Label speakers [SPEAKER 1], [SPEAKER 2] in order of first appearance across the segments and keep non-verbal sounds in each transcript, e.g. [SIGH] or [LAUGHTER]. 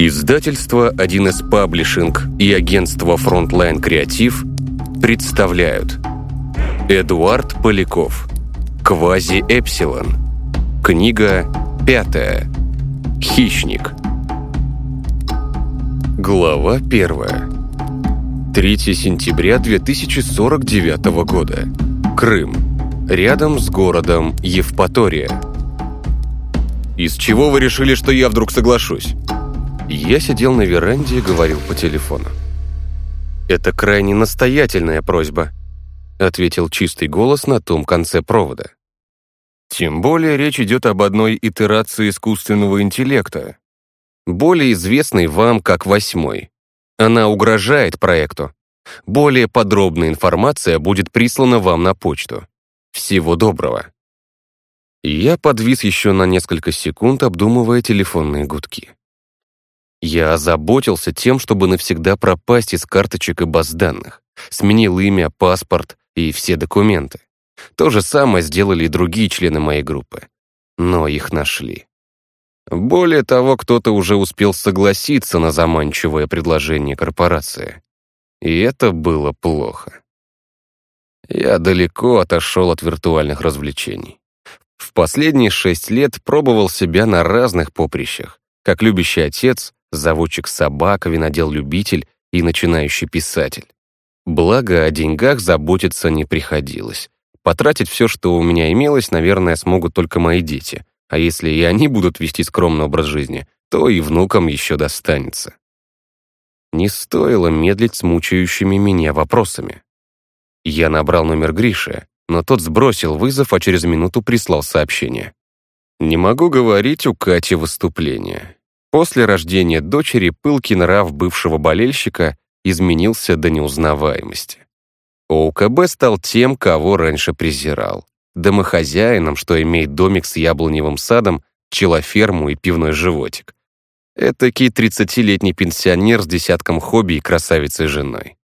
[SPEAKER 1] Издательство 1С Паблишинг и агентство Frontline Креатив представляют. Эдуард Поляков. Квази Эпсилон Книга пятая. Хищник Глава первая. 3 сентября 2049 года. Крым. Рядом с городом Евпатория. «Из чего вы решили, что я вдруг соглашусь?» Я сидел на веранде и говорил по телефону. «Это крайне настоятельная просьба», — ответил чистый голос на том конце провода. «Тем более речь идет об одной итерации искусственного интеллекта, более известной вам как восьмой. Она угрожает проекту. Более подробная информация будет прислана вам на почту. Всего доброго». Я подвис еще на несколько секунд, обдумывая телефонные гудки. Я озаботился тем, чтобы навсегда пропасть из карточек и баз данных. Сменил имя, паспорт и все документы. То же самое сделали и другие члены моей группы. Но их нашли. Более того, кто-то уже успел согласиться на заманчивое предложение корпорации. И это было плохо. Я далеко отошел от виртуальных развлечений. В последние шесть лет пробовал себя на разных поприщах, как любящий отец, заводчик собак, винодел-любитель и начинающий писатель. Благо, о деньгах заботиться не приходилось. Потратить все, что у меня имелось, наверное, смогут только мои дети. А если и они будут вести скромный образ жизни, то и внукам еще достанется. Не стоило медлить с мучающими меня вопросами. Я набрал номер Гриши, но тот сбросил вызов, а через минуту прислал сообщение. «Не могу говорить у Кати выступление. После рождения дочери пылкий нрав бывшего болельщика изменился до неузнаваемости. ОУКБ стал тем, кого раньше презирал. Домохозяином, что имеет домик с яблоневым садом, пчелоферму и пивной животик. Этакий 30-летний пенсионер с десятком хобби и красавицей женой.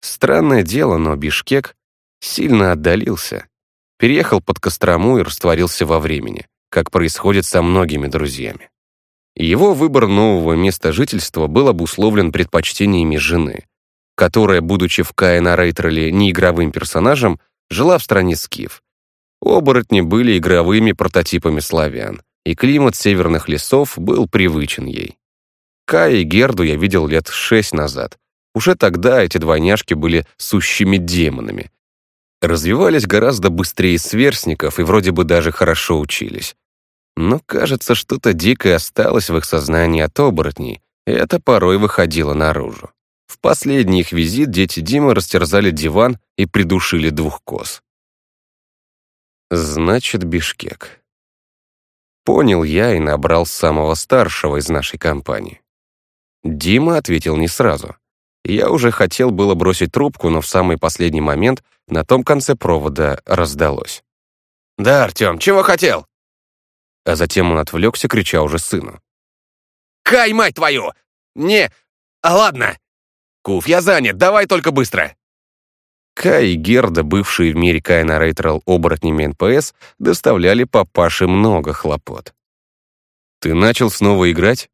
[SPEAKER 1] Странное дело, но Бишкек сильно отдалился. Переехал под Кострому и растворился во времени, как происходит со многими друзьями. Его выбор нового места жительства был обусловлен предпочтениями жены, которая, будучи в Каина Рейтроле неигровым персонажем, жила в стране Скиф. Оборотни были игровыми прототипами славян, и климат северных лесов был привычен ей. Кая и Герду я видел лет шесть назад. Уже тогда эти двойняшки были сущими демонами. Развивались гораздо быстрее сверстников и вроде бы даже хорошо учились. Но, кажется, что-то дикое осталось в их сознании от оборотней, и это порой выходило наружу. В последний их визит дети Димы растерзали диван и придушили двух коз. Значит, Бишкек. Понял я и набрал самого старшего из нашей компании. Дима ответил не сразу. Я уже хотел было бросить трубку, но в самый последний момент на том конце провода раздалось.
[SPEAKER 2] «Да, Артем, чего хотел?»
[SPEAKER 1] А затем он отвлекся, крича уже сыну.
[SPEAKER 2] «Кай, мать твою! Не... А ладно! Куф, я занят, давай только быстро!»
[SPEAKER 1] Кай и Герда, бывшие в мире Кайна Рейтрал оборотнями НПС, доставляли папаше много хлопот. «Ты начал снова играть?»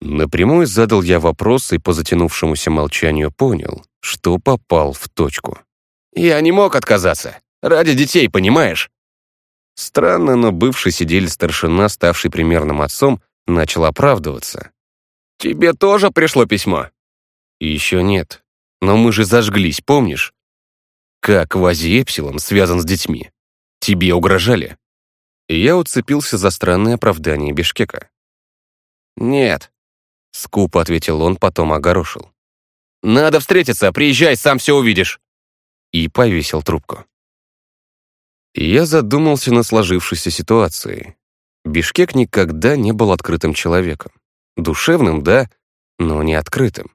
[SPEAKER 1] Напрямую задал я вопрос и по затянувшемуся молчанию понял, что попал в точку.
[SPEAKER 2] «Я не мог отказаться. Ради детей, понимаешь?»
[SPEAKER 1] Странно, но бывший сидели старшина, ставший примерным отцом, начал оправдываться.
[SPEAKER 2] «Тебе тоже пришло письмо?»
[SPEAKER 1] «Еще нет. Но мы же зажглись, помнишь? Как Вази Эпсилон связан с детьми? Тебе угрожали?» я уцепился за странное оправдание Бишкека.
[SPEAKER 2] «Нет», —
[SPEAKER 1] скупо ответил он, потом огорошил.
[SPEAKER 2] «Надо встретиться, приезжай, сам все увидишь».
[SPEAKER 1] И повесил трубку. Я задумался на сложившейся ситуации. Бишкек никогда не был открытым человеком. Душевным, да, но не открытым.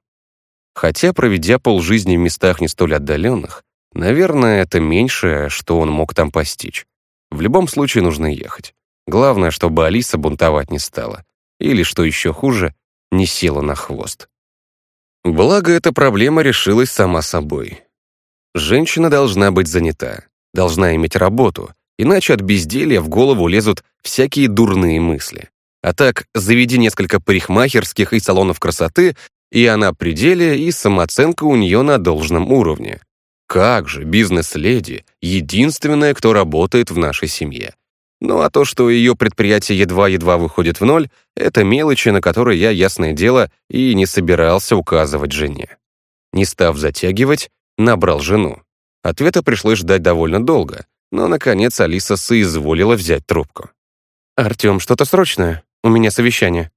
[SPEAKER 1] Хотя, проведя полжизни в местах не столь отдаленных, наверное, это меньшее, что он мог там постичь. В любом случае нужно ехать. Главное, чтобы Алиса бунтовать не стала. Или, что еще хуже, не села на хвост. Благо, эта проблема решилась сама собой. Женщина должна быть занята должна иметь работу, иначе от безделья в голову лезут всякие дурные мысли. А так, заведи несколько парикмахерских и салонов красоты, и она при деле, и самооценка у нее на должном уровне. Как же, бизнес-леди, единственная, кто работает в нашей семье. Ну а то, что ее предприятие едва-едва выходит в ноль, это мелочи, на которые я, ясное дело, и не собирался указывать жене. Не став затягивать, набрал жену. Ответа пришлось ждать довольно долго, но, наконец, Алиса соизволила взять трубку. «Артем, что-то срочное? У меня совещание».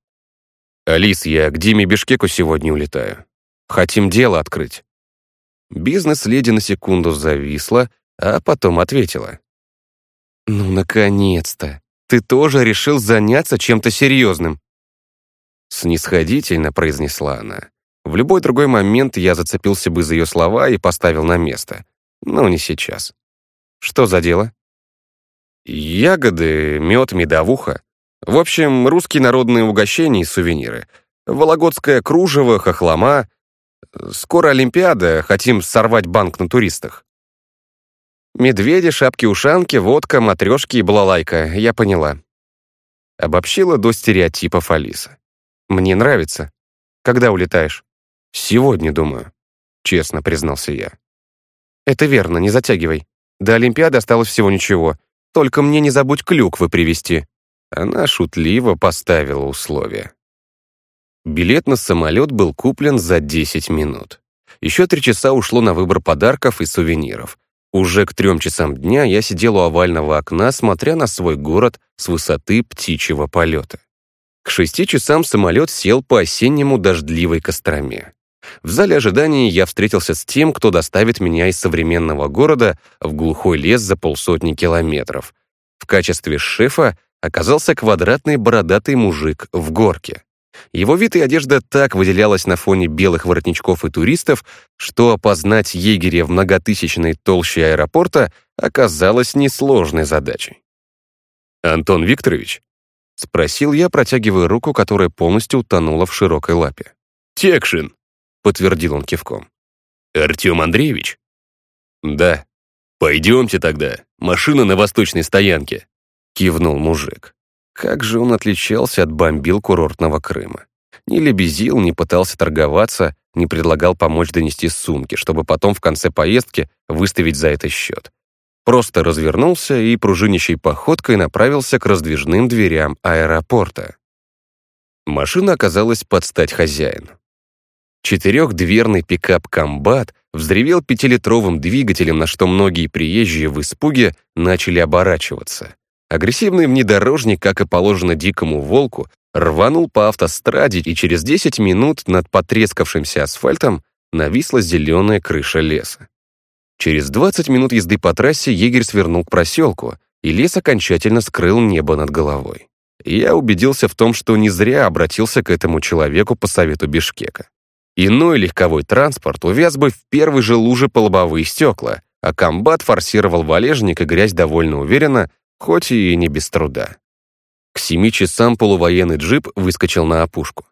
[SPEAKER 1] «Алис, я к Диме Бишкеку сегодня улетаю. Хотим дело открыть». Бизнес-леди на секунду зависла, а потом ответила. «Ну, наконец-то! Ты тоже решил заняться чем-то серьезным!» Снисходительно произнесла она. В любой другой момент я зацепился бы за ее слова и поставил на место. Но не сейчас. Что за дело? Ягоды, мед, медовуха. В общем, русские народные угощения и сувениры. Вологодское кружево, хохлома. Скоро Олимпиада, хотим сорвать банк на туристах. Медведи, шапки-ушанки, водка, матрешки и балалайка, я поняла. Обобщила до стереотипов Алиса. Мне нравится. Когда улетаешь? Сегодня, думаю. Честно признался я. Это верно, не затягивай. До Олимпиады осталось всего ничего. Только мне не забудь клюквы привезти. Она шутливо поставила условия. Билет на самолет был куплен за 10 минут. Еще три часа ушло на выбор подарков и сувениров. Уже к трем часам дня я сидел у овального окна, смотря на свой город с высоты птичьего полета. К шести часам самолет сел по осеннему дождливой Костроме. В зале ожидания я встретился с тем, кто доставит меня из современного города в глухой лес за полсотни километров. В качестве шефа оказался квадратный бородатый мужик в горке. Его вид и одежда так выделялась на фоне белых воротничков и туристов, что опознать егеря в многотысячной толще аэропорта оказалось несложной задачей. «Антон Викторович?» — спросил я, протягивая руку, которая полностью утонула в широкой лапе. «Текшин!» — подтвердил он кивком. «Артем Андреевич?» «Да». «Пойдемте тогда. Машина на восточной стоянке», — кивнул мужик. Как же он отличался от бомбил курортного Крыма. Не лебезил, не пытался торговаться, не предлагал помочь донести сумки, чтобы потом в конце поездки выставить за это счет. Просто развернулся и пружинищей походкой направился к раздвижным дверям аэропорта. Машина оказалась под стать хозяину. Четырехдверный пикап «Комбат» взревел пятилитровым двигателем, на что многие приезжие в испуге начали оборачиваться. Агрессивный внедорожник, как и положено дикому волку, рванул по автостраде, и через 10 минут над потрескавшимся асфальтом нависла зеленая крыша леса. Через 20 минут езды по трассе егерь свернул к проселку, и лес окончательно скрыл небо над головой. Я убедился в том, что не зря обратился к этому человеку по совету Бишкека. Иной легковой транспорт увяз бы в первой же луже по лобовые стекла, а комбат форсировал валежник и грязь довольно уверенно, хоть и не без труда. К семи часам полувоенный джип выскочил на опушку.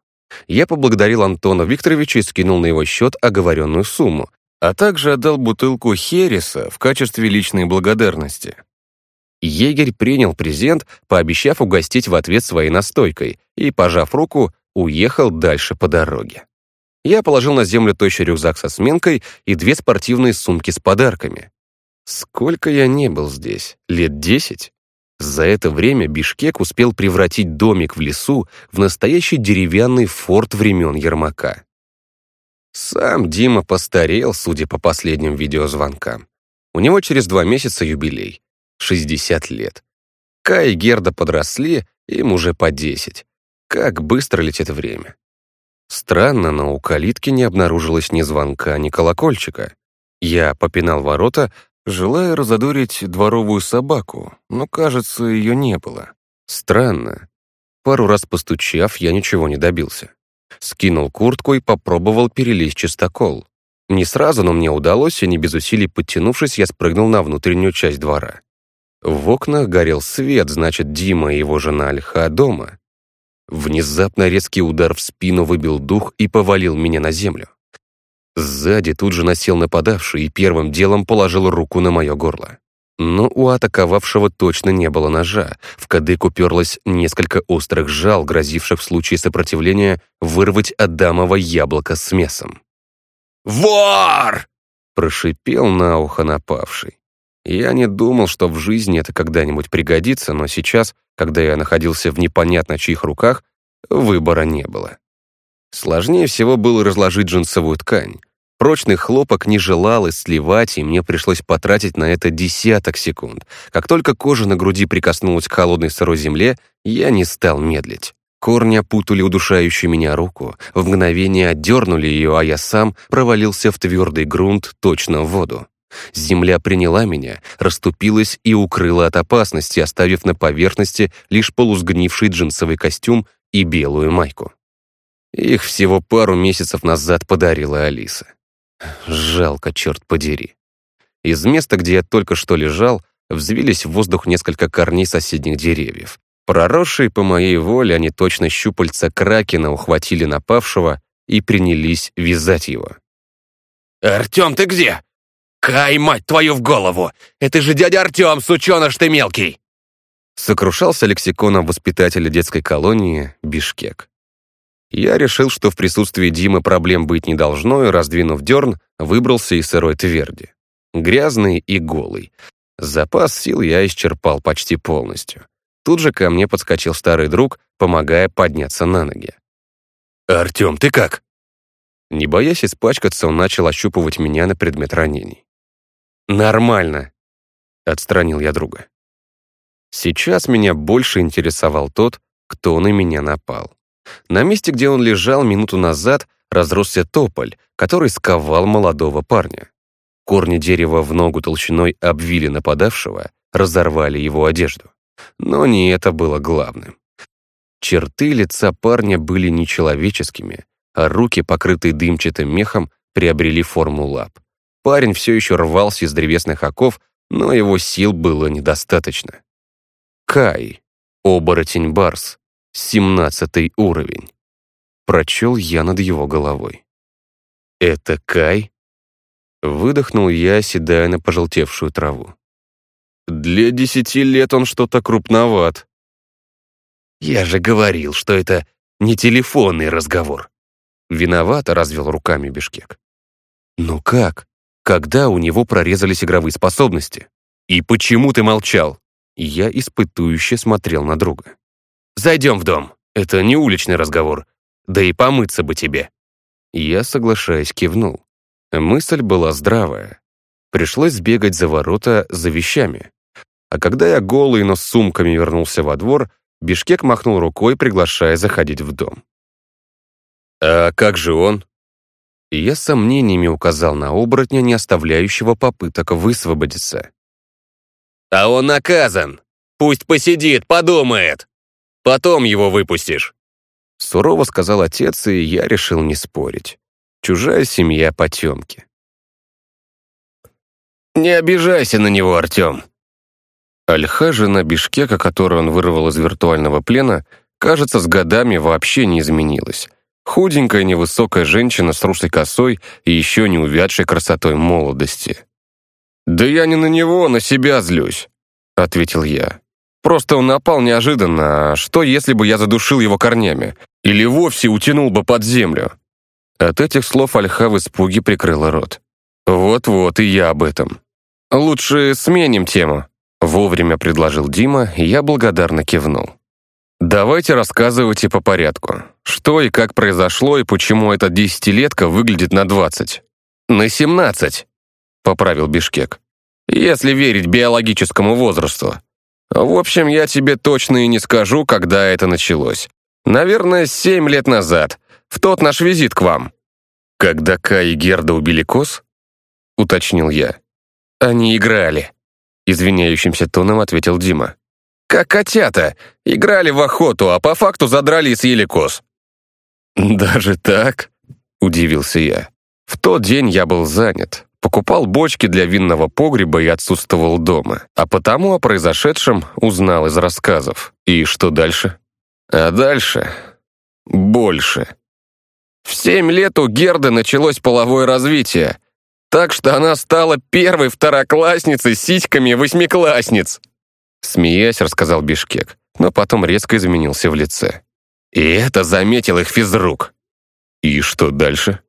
[SPEAKER 1] Я поблагодарил Антона Викторовича и скинул на его счет оговоренную сумму, а также отдал бутылку Хереса в качестве личной благодарности. Егерь принял презент, пообещав угостить в ответ своей настойкой, и, пожав руку, уехал дальше по дороге. Я положил на землю тощий рюкзак со сменкой и две спортивные сумки с подарками. Сколько я не был здесь? Лет десять? За это время Бишкек успел превратить домик в лесу в настоящий деревянный форт времен Ермака. Сам Дима постарел, судя по последним видеозвонкам. У него через два месяца юбилей. 60 лет. Кай и Герда подросли, им уже по 10. Как быстро летит время. Странно, но у калитки не обнаружилось ни звонка, ни колокольчика. Я попинал ворота, желая разодорить дворовую собаку, но, кажется, ее не было. Странно. Пару раз постучав, я ничего не добился. Скинул куртку и попробовал перелезть чистокол. Не сразу, но мне удалось, и не без усилий подтянувшись, я спрыгнул на внутреннюю часть двора. В окнах горел свет, значит, Дима и его жена Альха дома. Внезапно резкий удар в спину выбил дух и повалил меня на землю. Сзади тут же насел нападавший и первым делом положил руку на мое горло. Но у атаковавшего точно не было ножа. В кадык уперлось несколько острых жал, грозивших в случае сопротивления вырвать Адамово яблоко с мясом.
[SPEAKER 2] «Вор!»
[SPEAKER 1] — прошипел на ухо напавший. Я не думал, что в жизни это когда-нибудь пригодится, но сейчас, когда я находился в непонятно чьих руках, выбора не было. Сложнее всего было разложить джинсовую ткань. Прочный хлопок не желал сливать, и мне пришлось потратить на это десяток секунд. Как только кожа на груди прикоснулась к холодной сырой земле, я не стал медлить. Корни опутали удушающую меня руку, в мгновение отдернули ее, а я сам провалился в твердый грунт, точно в воду. Земля приняла меня, расступилась и укрыла от опасности, оставив на поверхности лишь полусгнивший джинсовый костюм и белую майку. Их всего пару месяцев назад подарила Алиса. Жалко, черт подери. Из места, где я только что лежал, взвились в воздух несколько корней соседних деревьев. Проросшие по моей воле, они точно щупальца кракена ухватили напавшего и принялись вязать его.
[SPEAKER 2] «Артем, ты где? Кай, мать твою, в голову! Это же дядя Артем, сученыш ты мелкий!»
[SPEAKER 1] Сокрушался лексиконом воспитателя детской колонии Бишкек. Я решил, что в присутствии Димы проблем быть не должно, и, раздвинув дерн, выбрался из сырой тверди. Грязный и голый. Запас сил я исчерпал почти полностью. Тут же ко мне подскочил старый друг, помогая подняться на ноги.
[SPEAKER 2] «Артем, ты как?»
[SPEAKER 1] Не боясь испачкаться, он начал ощупывать меня на предмет ранений. «Нормально», — отстранил я друга. Сейчас меня больше интересовал тот, кто на меня напал. На месте, где он лежал минуту назад, разросся тополь, который сковал молодого парня. Корни дерева в ногу толщиной обвили нападавшего, разорвали его одежду. Но не это было главным. Черты лица парня были нечеловеческими, а руки, покрытые дымчатым мехом, приобрели форму лап. Парень все еще рвался из древесных оков, но его сил было недостаточно. Кай, оборотень-барс, Семнадцатый уровень. Прочел я над его головой. «Это Кай?» Выдохнул я, седая на пожелтевшую траву. «Для десяти лет он что-то крупноват».
[SPEAKER 2] «Я же говорил, что это не телефонный разговор».
[SPEAKER 1] Виновато развел руками Бишкек. «Ну как? Когда у него прорезались игровые способности? И почему ты молчал?» Я испытующе смотрел на друга.
[SPEAKER 2] Зайдем в дом. Это не уличный разговор. Да и помыться бы тебе».
[SPEAKER 1] Я, соглашаясь, кивнул. Мысль была здравая. Пришлось сбегать за ворота за вещами. А когда я голый, но с сумками вернулся во двор, Бишкек махнул рукой, приглашая заходить в дом.
[SPEAKER 2] «А как же он?»
[SPEAKER 1] И я с сомнениями указал на оборотня, не оставляющего попыток высвободиться.
[SPEAKER 2] «А он наказан! Пусть посидит, подумает!» Потом его выпустишь».
[SPEAKER 1] Сурово сказал отец, и я решил не спорить. Чужая семья потемки.
[SPEAKER 2] «Не обижайся на него, Артем».
[SPEAKER 1] Альха, жена Бишкека, которую он вырвал из виртуального плена, кажется, с годами вообще не изменилась. Худенькая невысокая женщина с русой косой и еще не увядшей красотой молодости.
[SPEAKER 2] «Да я не на него, на себя злюсь», — ответил я. Просто он напал неожиданно, а что если бы я задушил его корнями? Или вовсе утянул бы под землю?
[SPEAKER 1] От этих слов Альха в испуге прикрыла рот.
[SPEAKER 2] Вот-вот, и я об этом. Лучше сменим тему.
[SPEAKER 1] Вовремя предложил Дима, и я благодарно кивнул.
[SPEAKER 2] Давайте рассказывайте по порядку. Что и как произошло, и почему эта десятилетка выглядит на двадцать? На семнадцать, поправил Бишкек. Если верить биологическому возрасту. В общем, я тебе точно и не скажу, когда это началось. Наверное, семь лет назад, в тот наш визит к вам.
[SPEAKER 1] Когда Кай и Герда убили коз? Уточнил я.
[SPEAKER 2] Они играли. Извиняющимся тоном ответил Дима. Как котята. Играли в охоту, а по факту задрали и съели коз.
[SPEAKER 1] Даже так? Удивился я. В тот день я был занят покупал бочки для винного погреба и отсутствовал дома, а потому о произошедшем узнал из рассказов. И что дальше?
[SPEAKER 2] А дальше больше. В семь лет у Герды началось половое развитие. Так что она стала первой второклассницей с сиськами восьмиклассниц. Смеясь, рассказал Бишкек, но потом резко изменился в лице. И это заметил их физрук. И что дальше?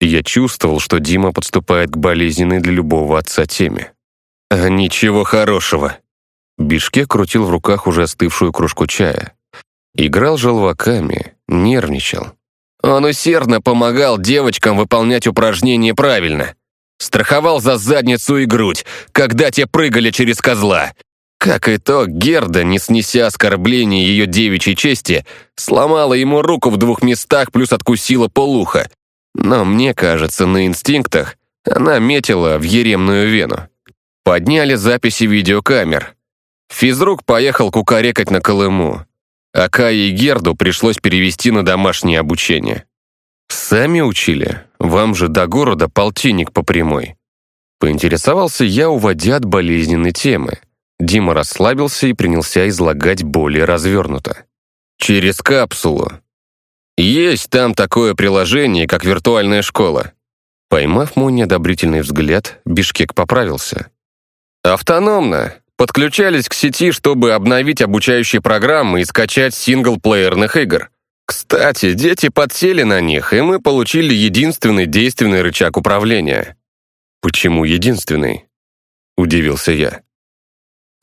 [SPEAKER 2] Я чувствовал, что Дима подступает к болезненной для любого отца теме. А ничего хорошего. Бишкек крутил в руках уже остывшую кружку чая. Играл желваками, нервничал. Он усердно помогал девочкам выполнять упражнения правильно. Страховал за задницу и грудь, когда те прыгали через козла. Как итог, Герда, не снеся оскорбления ее девичьей чести, сломала ему руку в двух местах плюс откусила полуха. Но мне кажется, на инстинктах она метила в еремную вену. Подняли записи видеокамер. Физрук поехал кукарекать на Колыму а Кае и Герду пришлось перевести на домашнее обучение. «Сами учили? Вам же до города полтинник по прямой». Поинтересовался я, уводя от болезненной темы. Дима расслабился и принялся излагать более развернуто. «Через капсулу. Есть там такое приложение, как виртуальная школа». Поймав мой неодобрительный взгляд, Бишкек поправился. «Автономно. Подключались к сети, чтобы обновить обучающие программы и скачать синглплеерных игр. Кстати, дети подсели на них, и мы получили единственный действенный рычаг управления. «Почему единственный?» — удивился я.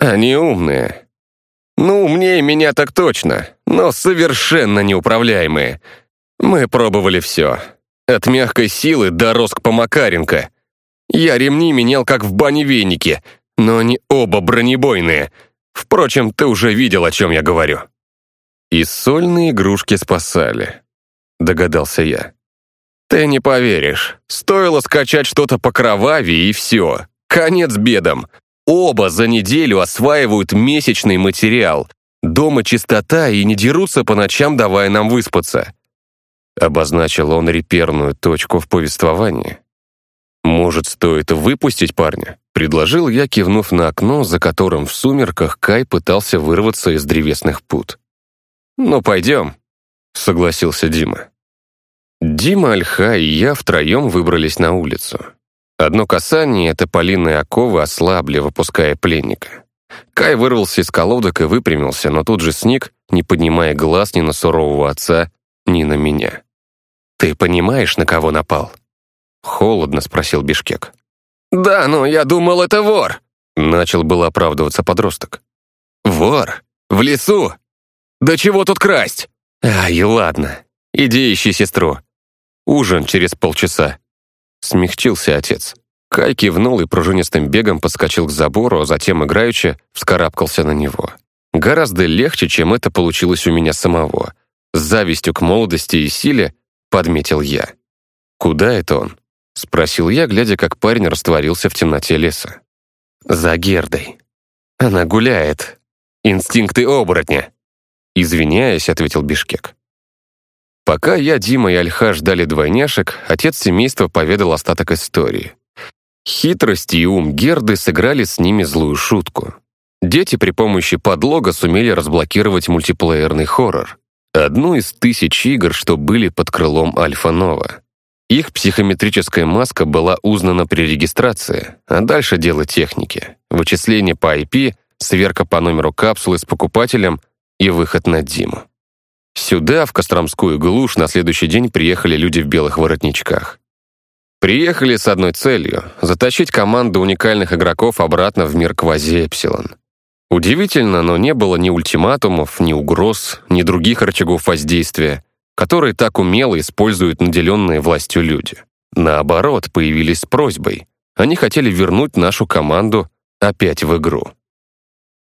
[SPEAKER 2] «Они умные. Ну, умнее меня так точно, но совершенно неуправляемые. Мы пробовали все. От мягкой силы до Роск Макаренко. Я ремни менял как в бане веники, но они оба бронебойные. Впрочем, ты уже видел, о чем я говорю». «И сольные игрушки спасали», — догадался я. «Ты не поверишь. Стоило скачать что-то покровавее, и все. Конец бедам. Оба за неделю осваивают месячный материал. Дома чистота и не дерутся по ночам, давая нам выспаться». Обозначил он реперную точку в повествовании. «Может, стоит выпустить парня?» Предложил я, кивнув на окно, за которым в сумерках Кай пытался вырваться из древесных пут. «Ну, пойдем», — согласился Дима. Дима, Альха и я втроем выбрались на улицу. Одно касание тополиной оковы ослабли, выпуская пленника. Кай вырвался из колодок и выпрямился, но тут же сник, не поднимая глаз ни на сурового отца, ни на меня. «Ты понимаешь, на кого напал?» Холодно спросил Бишкек. «Да, но я думал, это вор!» Начал было оправдываться подросток. «Вор? В лесу? Да чего тут красть?» «Ай, ладно. Иди ищи сестру. Ужин через полчаса». Смягчился отец. Кай кивнул и пружинистым бегом подскочил к забору, а затем играючи вскарабкался на него. Гораздо легче, чем это получилось у меня самого. С завистью к молодости и силе подметил я. Куда это он? — спросил я, глядя, как парень растворился в темноте леса. «За Гердой. Она гуляет. Инстинкты оборотня». «Извиняюсь», — ответил Бишкек. Пока я, Дима и Альха ждали двойняшек, отец семейства поведал остаток истории. Хитрость и ум Герды сыграли с ними злую шутку. Дети при помощи подлога сумели разблокировать мультиплеерный хоррор. Одну из тысяч игр, что были под крылом Альфа-Нова. Их психометрическая маска была узнана при регистрации, а дальше дело техники. Вычисление по IP, сверка по номеру капсулы с покупателем и выход на Диму. Сюда, в Костромскую глушь, на следующий день приехали люди в белых воротничках. Приехали с одной целью — затащить команду уникальных игроков обратно в мир квази-эпсилон. Удивительно, но не было ни ультиматумов, ни угроз, ни других рычагов воздействия которые так умело используют наделенные властью люди. Наоборот, появились с просьбой. Они хотели вернуть нашу команду опять в игру.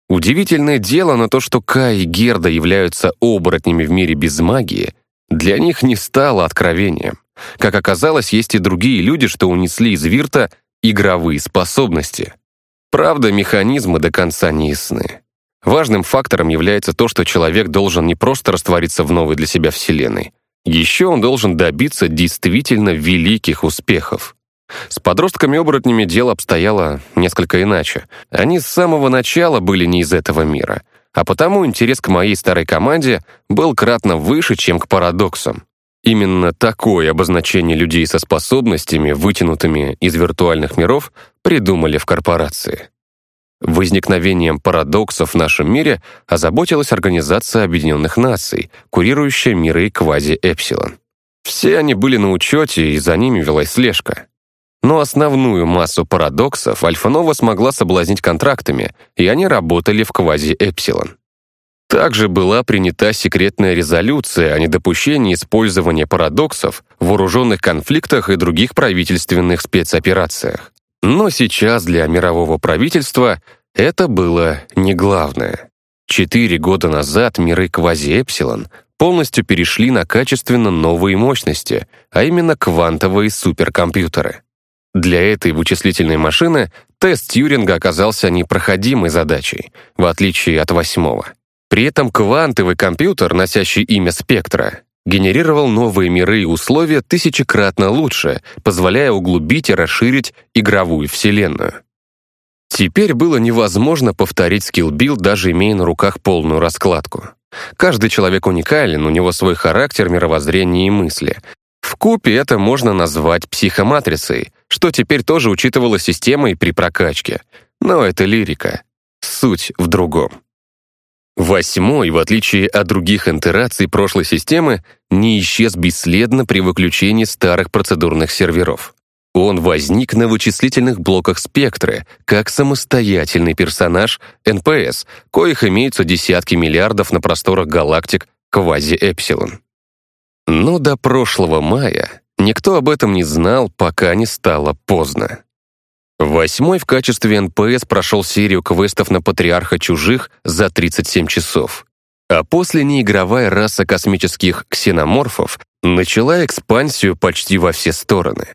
[SPEAKER 2] Удивительное дело на то, что Кай и Герда являются оборотнями в мире без магии, для них не стало откровением. Как оказалось, есть и другие люди, что унесли из Вирта игровые способности. Правда, механизмы до конца не ясны. Важным фактором является то, что человек должен не просто раствориться в новой для себя вселенной. Еще он должен добиться действительно великих успехов. С подростками-оборотнями дело обстояло несколько иначе. Они с самого начала были не из этого мира, а потому интерес к моей старой команде был кратно выше, чем к парадоксам. Именно такое обозначение людей со способностями, вытянутыми из виртуальных миров, придумали в корпорации. Возникновением парадоксов в нашем мире озаботилась Организация Объединенных Наций, курирующая миры квази-эпсилон. Все они были на учете, и за ними велась слежка. Но основную массу парадоксов Альфанова смогла соблазнить контрактами, и они работали в квази-эпсилон. Также была принята секретная резолюция о недопущении использования парадоксов в вооруженных конфликтах и других правительственных спецоперациях. Но сейчас для мирового правительства это было не главное. Четыре года назад миры квази-эпсилон полностью перешли на качественно новые мощности, а именно квантовые суперкомпьютеры. Для этой вычислительной машины тест Тьюринга оказался непроходимой задачей, в отличие от восьмого. При этом квантовый компьютер, носящий имя «Спектра», генерировал новые миры и условия тысячекратно лучше, позволяя углубить и расширить игровую вселенную. Теперь было невозможно повторить скиллбилд, даже имея на руках полную раскладку. Каждый человек уникален, у него свой характер, мировоззрение и мысли. В купе это можно назвать психоматрицей, что теперь тоже учитывалось системой при прокачке. Но это лирика. Суть в другом. Восьмой, в отличие от других интераций прошлой системы, не исчез бесследно при выключении старых процедурных серверов. Он возник на вычислительных блоках спектра, как самостоятельный персонаж НПС, коих имеются десятки миллиардов на просторах галактик квази-эпсилон. Но до прошлого мая никто об этом не знал, пока не стало поздно. Восьмой в качестве НПС прошел серию квестов на Патриарха Чужих за 37 часов. А после неигровая раса космических ксеноморфов начала экспансию почти во все стороны.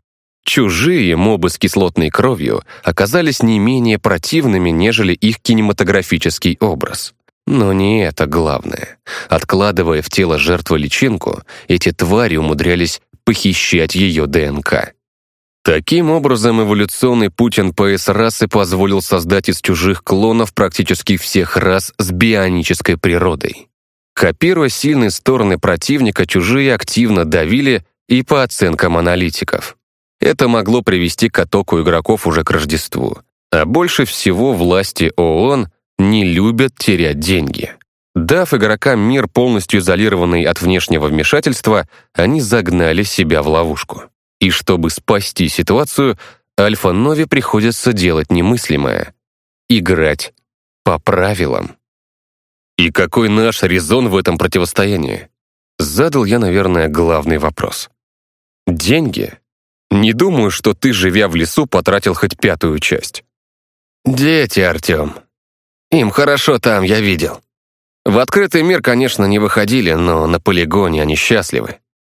[SPEAKER 2] Чужие мобы с кислотной кровью оказались не менее противными, нежели их кинематографический образ. Но не это главное. Откладывая в тело жертвы личинку, эти твари умудрялись похищать ее ДНК. Таким образом, эволюционный путь НПС-расы позволил создать из чужих клонов практически всех рас с бионической природой. Копируя сильные стороны противника, чужие активно давили и по оценкам аналитиков. Это могло привести к оттоку игроков уже к Рождеству. А больше всего власти ООН не любят терять деньги. Дав игрокам мир, полностью изолированный от внешнего вмешательства, они загнали себя в ловушку. И чтобы спасти ситуацию, Альфа-Нове приходится делать немыслимое — играть по правилам. И какой наш резон в этом противостоянии? Задал я, наверное, главный вопрос. Деньги? Не думаю, что ты, живя в лесу, потратил хоть пятую часть. Дети, Артем. Им хорошо там, я видел. В открытый мир, конечно, не выходили, но на полигоне они счастливы.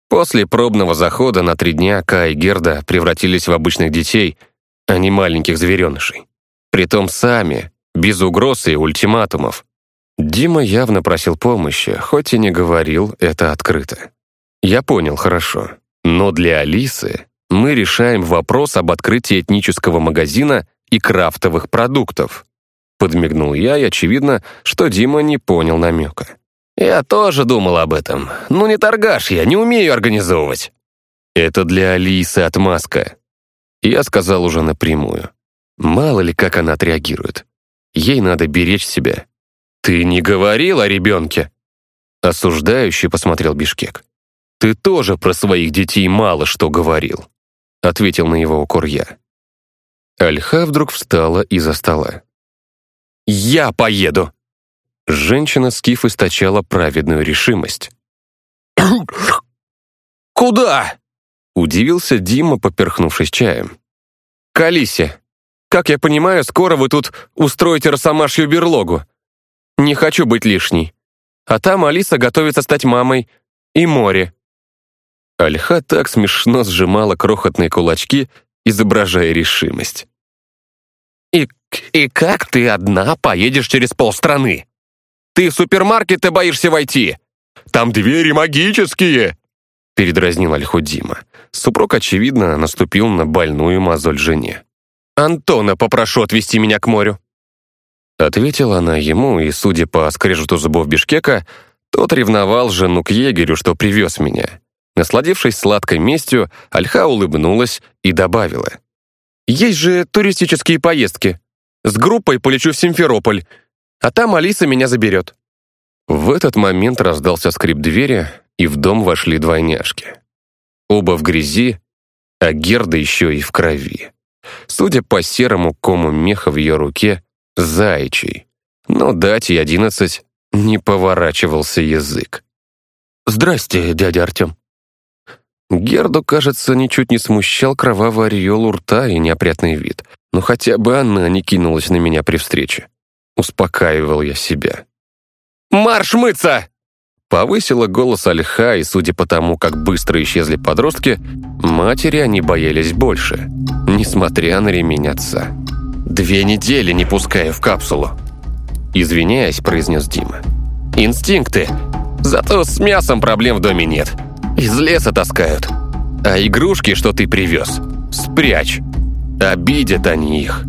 [SPEAKER 2] После пробного захода на три дня Кай и Герда превратились в обычных детей, а не маленьких зверенышей. Притом сами, без угроз и ультиматумов. Дима явно просил помощи, хоть и не говорил это открыто. Я понял хорошо. Но для Алисы мы решаем вопрос об открытии этнического магазина и крафтовых продуктов. Подмигнул я, и очевидно, что Дима не понял намека. «Я тоже думал об этом. Ну не торгаш я, не умею организовывать». «Это для Алисы отмазка». Я сказал уже напрямую. Мало ли, как она отреагирует. Ей надо беречь себя. «Ты не говорил о ребенке?» Осуждающий посмотрел Бишкек. «Ты тоже про своих детей мало что говорил», ответил на его укор я. Альха вдруг встала из-за стола. «Я поеду!» Женщина Скиф источала праведную решимость. [COUGHS] «Куда?» — удивился Дима, поперхнувшись чаем. «К Алисе. Как я понимаю, скоро вы тут устроите росомашью берлогу. Не хочу быть лишней. А там Алиса готовится стать мамой. И море». Альха так смешно сжимала крохотные кулачки, изображая решимость. «И, и как ты одна поедешь через полстраны?» Ты в супермаркеты боишься войти? Там двери магические!» Передразнил Альху Дима. Супруг, очевидно, наступил на больную мозоль жене. «Антона попрошу отвезти меня к морю!» Ответила она ему, и, судя по скрежету зубов Бишкека, тот ревновал жену к егерю, что привез меня. Насладившись сладкой местью, Альха улыбнулась и добавила. «Есть же туристические поездки. С группой полечу в Симферополь, а там Алиса меня заберет». В этот момент раздался скрип двери, и в дом вошли двойняшки. Оба в грязи, а Герда еще и в крови. Судя по серому кому меха в ее руке, заячий. Но дать ей одиннадцать не поворачивался язык. «Здрасте, дядя Артем». Герду, кажется, ничуть не смущал кровавый ореол у рта и неопрятный вид. Но хотя бы она не кинулась на меня при встрече. Успокаивал я себя. «Марш мыться!» Повысила голос Альха, и, судя по тому, как быстро исчезли подростки, матери они боялись больше, несмотря на ремень отца. «Две недели не пуская в капсулу!» Извиняясь, произнес Дима. «Инстинкты! Зато с мясом проблем в доме нет. Из леса таскают. А игрушки, что ты привез, спрячь. Обидят они их».